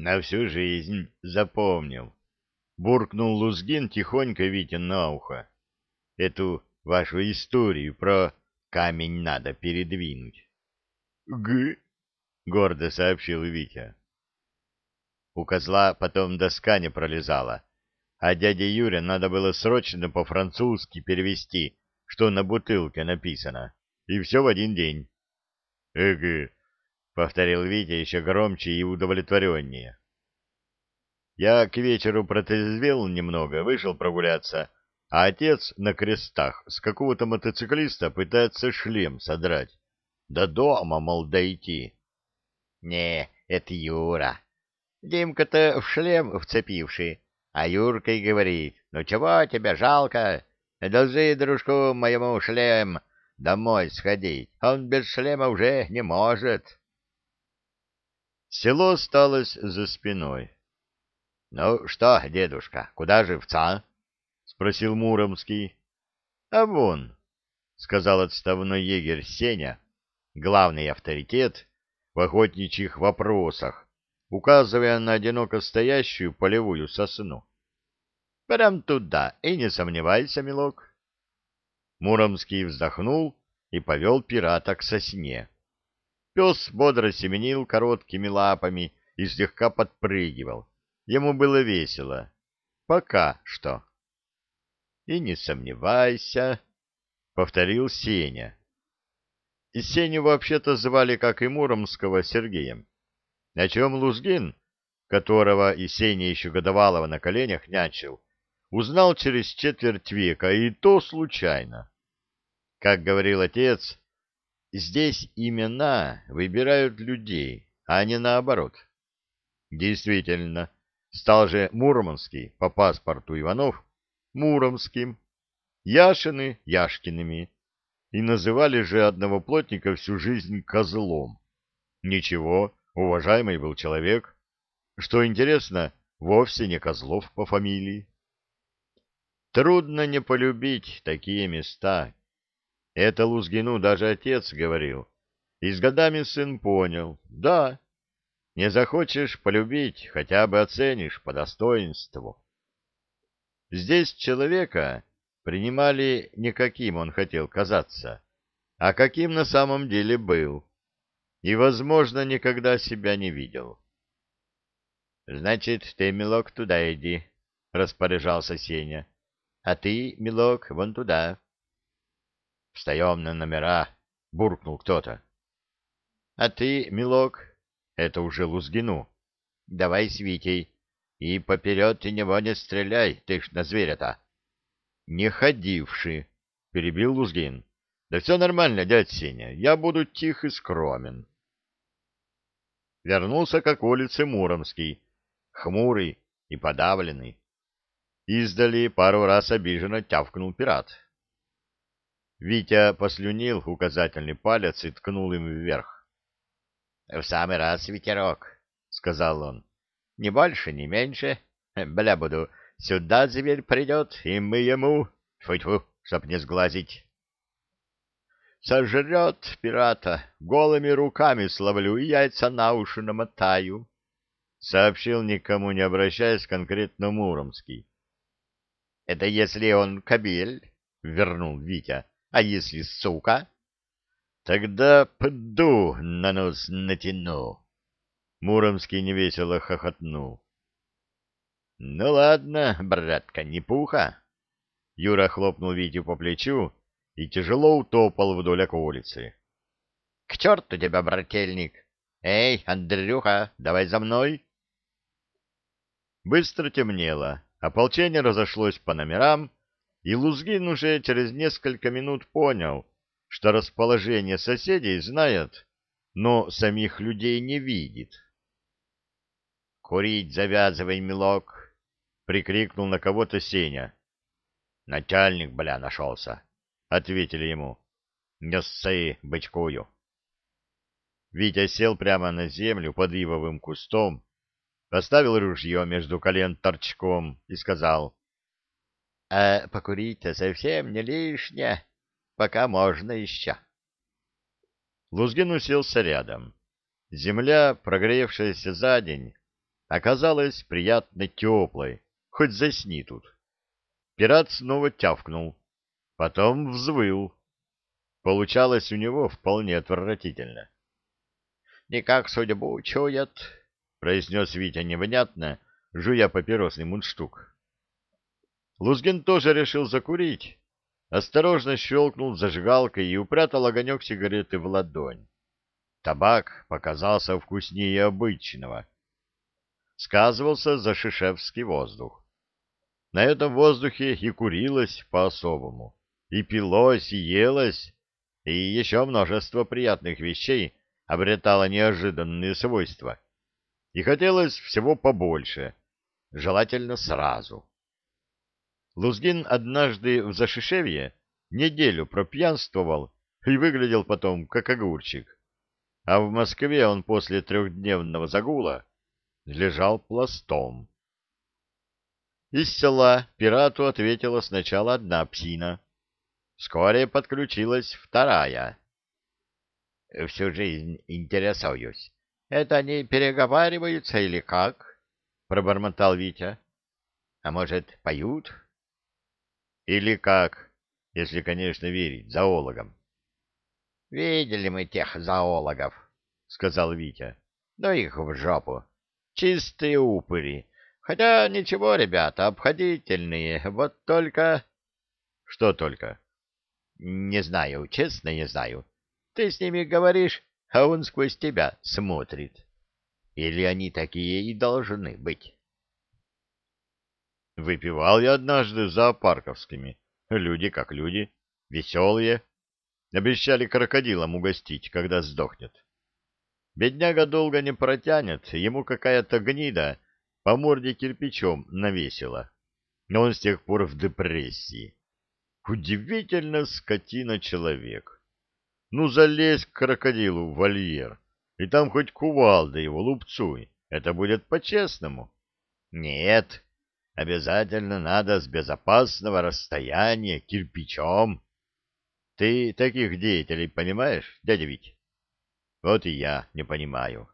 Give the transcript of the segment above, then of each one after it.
На всю жизнь запомнил. Буркнул Лузгин тихонько Вите на ухо. Эту вашу историю про камень надо передвинуть. — Г, — гордо сообщил Витя. У козла потом доска не пролезала, а дяде Юре надо было срочно по-французски перевести, что на бутылке написано, и все в один день. — Эгэ, — повторил Витя еще громче и удовлетвореннее. Я к вечеру протрезвел немного, вышел прогуляться, а отец на крестах с какого-то мотоциклиста пытается шлем содрать. До дома, мол, дойти. — Не, это Юра. Димка-то в шлем вцепивший, а Юрка и говорит, ну чего тебе жалко? Должи дружку моему шлем домой сходить, он без шлема уже не может. Село осталось за спиной. — Ну что, дедушка, куда живца? — спросил Муромский. — А вон, — сказал отставной егерь Сеня, главный авторитет в охотничьих вопросах, указывая на одиноко стоящую полевую сосну. — Прям туда, и не сомневайся, милок. Муромский вздохнул и повел пирата к сосне. Пес бодро семенил короткими лапами и слегка подпрыгивал. Ему было весело. Пока что. И не сомневайся, — повторил Сеня. И Сеню вообще-то звали, как и Муромского, Сергеем. О чем Лузгин, которого и Сеня еще годовалого на коленях нячил, узнал через четверть века, и то случайно. Как говорил отец, здесь имена выбирают людей, а не наоборот. Действительно, Стал же Мурманский по паспорту Иванов Муромским, Яшины Яшкиными, и называли же одного плотника всю жизнь козлом. Ничего, уважаемый был человек. Что интересно, вовсе не Козлов по фамилии. Трудно не полюбить такие места. Это Лузгину даже отец говорил. И с годами сын понял. Да, не захочешь полюбить, хотя бы оценишь по достоинству. Здесь человека принимали не каким он хотел казаться, а каким на самом деле был, и, возможно, никогда себя не видел. — Значит, ты, милок, туда иди, — распоряжался Сеня. — А ты, милок, вон туда. — Встаем на номера, — буркнул кто-то. — А ты, милок, это уже Лузгину. Давай с Витей. И поперед ты него не стреляй, ты ж на зверя-то. Не ходивший, перебил Лузгин. Да все нормально, дядь Сеня, я буду тих и скромен. Вернулся к околице Муромский, хмурый и подавленный. Издали пару раз обиженно тявкнул пират. Витя послюнил указательный палец и ткнул им вверх. — В самый раз ветерок, — сказал он. — Ни больше, ни меньше. Бля буду, сюда зверь придет, и мы ему... Тьфу-тьфу, чтоб не сглазить. Сожрет пирата, голыми руками словлю и яйца на уши намотаю, — сообщил никому не обращаясь конкретно Муромский. — Это если он кобель, — вернул Витя, — а если сука? Тогда пду на нос натяну. Муромский невесело хохотнул. Ну ладно, братка, не пуха. Юра хлопнул Витю по плечу и тяжело утопал вдоль околицы. — К черту тебя, брательник! Эй, Андрюха, давай за мной! Быстро темнело, ополчение разошлось по номерам, и Лузгин уже через несколько минут понял, что расположение соседей знает, но самих людей не видит. — Курить завязывай, милок! — прикрикнул на кого-то Сеня. — Начальник, бля, нашелся! — ответили ему. — Не ссы, бычкую! Витя сел прямо на землю под ивовым кустом, поставил ружье между колен торчком и сказал. — А покурить-то совсем не лишнее пока можно еще. Лузгин уселся рядом. Земля, прогревшаяся за день, оказалась приятно теплой, хоть засни тут. Пират снова тявкнул, потом взвыл. Получалось у него вполне отвратительно. — Никак судьбу чуят, — произнес Витя невнятно, жуя папиросный мундштук. Лузгин тоже решил закурить, осторожно щелкнул зажигалкой и упрятал огонек сигареты в ладонь. Табак показался вкуснее обычного. Сказывался зашишевский воздух. На этом воздухе и курилось по-особому, и пилось, и елось, и еще множество приятных вещей обретало неожиданные свойства. И хотелось всего побольше, желательно сразу. Лузгин однажды в Зашишевье неделю пропьянствовал и выглядел потом как огурчик. А в Москве он после трехдневного загула лежал пластом. Из села пирату ответила сначала одна псина. Вскоре подключилась вторая. — Всю жизнь интересуюсь. Это они переговариваются или как? — пробормотал Витя. — А может, поют? — Или как, если, конечно, верить зоологам. — Видели мы тех зоологов, — сказал Витя. — Ну их в жопу. Чистые упыри. Хотя ничего, ребята, обходительные. Вот только... — Что только? — Не знаю, честно не знаю. Ты с ними говоришь, а он сквозь тебя смотрит. Или они такие и должны быть? Выпивал я однажды за зоопарковскими. Люди как люди, веселые, Обещали крокодилам угостить, когда сдохнет. Бедняга долго не протянет, ему какая-то гнида по морде кирпичом навесила. Но он с тех пор в депрессии. Удивительно скотина-человек. Ну, залезь к крокодилу в вольер, и там хоть кувалда его лупцуй. Это будет по-честному. Нет, обязательно надо с безопасного расстояния кирпичом ты таких деятелей понимаешь, дядя Вить? Вот и я не понимаю.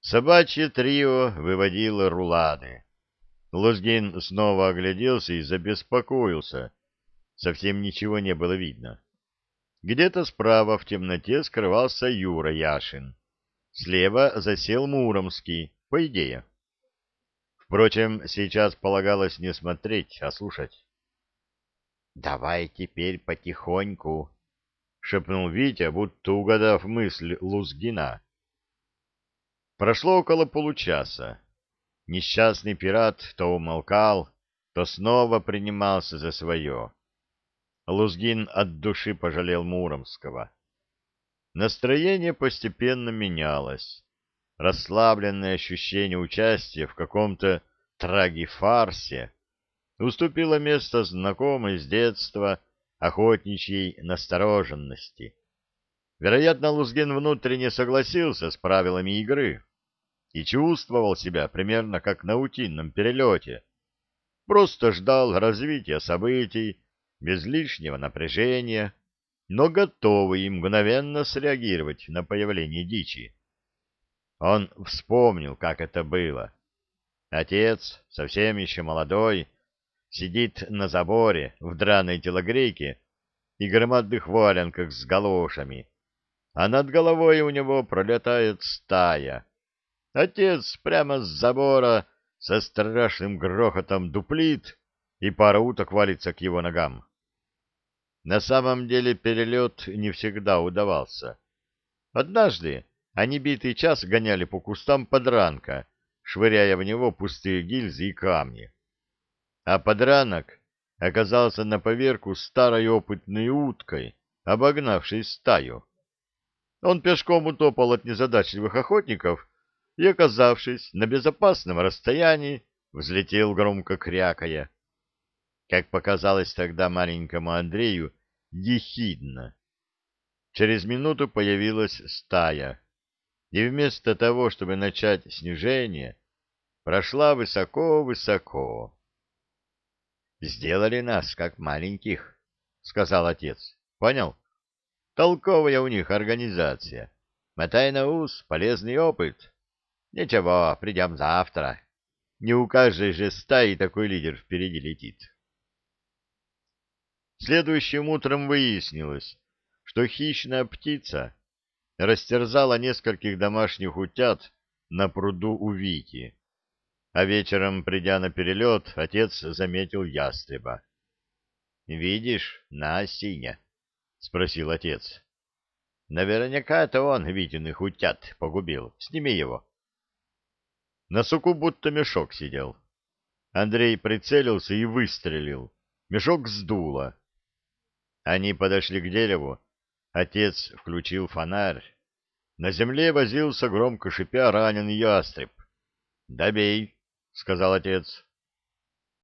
Собачье трио выводило рулады. Лузгин снова огляделся и забеспокоился. Совсем ничего не было видно. Где-то справа в темноте скрывался Юра Яшин. Слева засел Муромский, по идее. Впрочем, сейчас полагалось не смотреть, а слушать. — Давай теперь потихоньку, — шепнул Витя, будто угадав мысль Лузгина. Прошло около получаса. Несчастный пират то умолкал, то снова принимался за свое. Лузгин от души пожалел Муромского. Настроение постепенно менялось. Расслабленное ощущение участия в каком-то трагифарсе уступило место знакомой с детства охотничьей настороженности. Вероятно, Лузгин внутренне согласился с правилами игры и чувствовал себя примерно как на утином перелете. Просто ждал развития событий без лишнего напряжения, но готовый мгновенно среагировать на появление дичи. Он вспомнил, как это было. Отец, совсем еще молодой, сидит на заборе в драной телогрейке и громадных валенках с галошами, а над головой у него пролетает стая. Отец прямо с забора со страшным грохотом дуплит, и пара уток валится к его ногам. На самом деле перелет не всегда удавался. Однажды они битый час гоняли по кустам подранка, швыряя в него пустые гильзы и камни а подранок оказался на поверку старой опытной уткой, обогнавшей стаю. Он пешком утопал от незадачливых охотников и, оказавшись на безопасном расстоянии, взлетел громко крякая. Как показалось тогда маленькому Андрею, ехидно. Через минуту появилась стая, и вместо того, чтобы начать снижение, прошла высоко-высоко. Сделали нас, как маленьких, — сказал отец. — Понял? Толковая у них организация. Мотай на ус, полезный опыт. Ничего, придем завтра. Не у каждой же стаи такой лидер впереди летит. Следующим утром выяснилось, что хищная птица растерзала нескольких домашних утят на пруду у Вити. А вечером, придя на перелет, отец заметил ястреба. — Видишь, на сине? — спросил отец. — Наверняка это он Витиных утят погубил. Сними его. На суку будто мешок сидел. Андрей прицелился и выстрелил. Мешок сдуло. Они подошли к дереву. Отец включил фонарь. На земле возился громко шипя раненый ястреб. — Добей, — сказал отец.